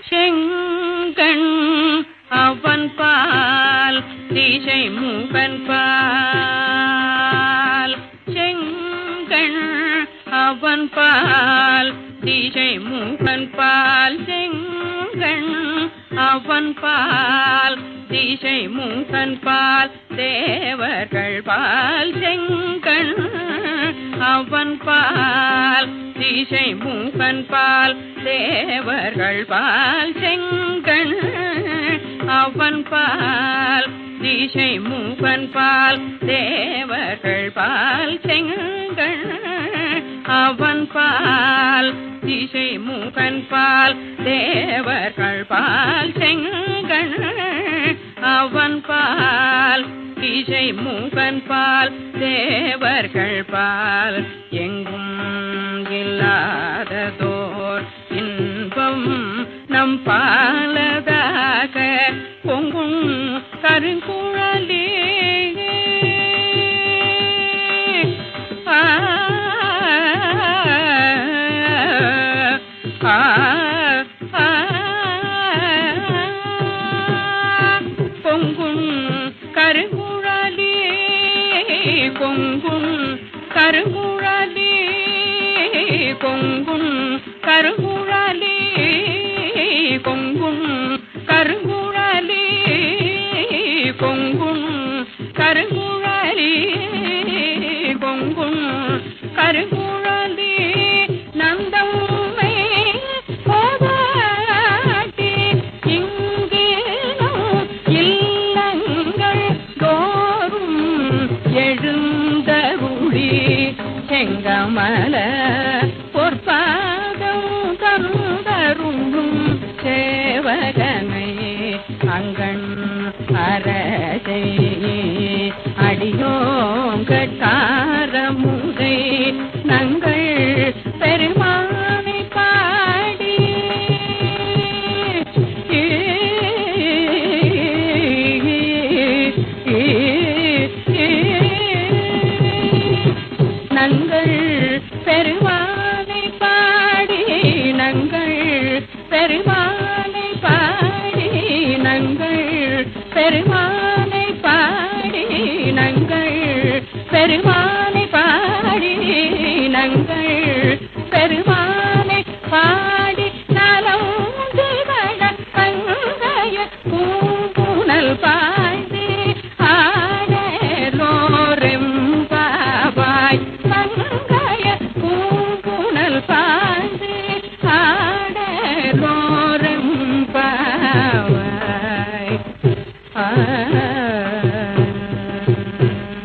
செங்கண் அவன் பால் திசை மூகன் பால். செங்கண் அவன் பால் திசை மூகன் பால். செங்கண் அவன் பால் திசை மூகன் பால். தேவர்கள் பால். செங்கண் அவன் பால் திசை மூகன் பால். தேவர்கள் பால் செங்கண் அவன் பால் திசை மூகன் பால். தேவர்கள் பால் செங்கண் அவன் பால் திசை மூகன் பால். தேவர்கள் பால் செங்கண் அவன் பால் திசை மூகன் பால். தேவர்கள் பால் எங்கும் இல்லாததோ பொங்கும் பாலதாக பொங்கும் கருங்குழலே ஆ பொங்கும் கருங்குழலே பொங்கும் கருங்குழலே பொங்கும் கருங்குழலே பொங்கும் கருங்குழலி பொங்கும் கருங்குழலி நந்தம்மை போதாட்டி இங்கேனும் இல்லங்கள் தோறும் எழுந்த குழி செங்கமல பொற்பாதம் தந்தருளும் அரசை அடியோங்கட்காரமுகை நங்கள் நங்க பெருமானை பாடி நங்கள் பெருமானை பாடி நங்கள் பெருமானை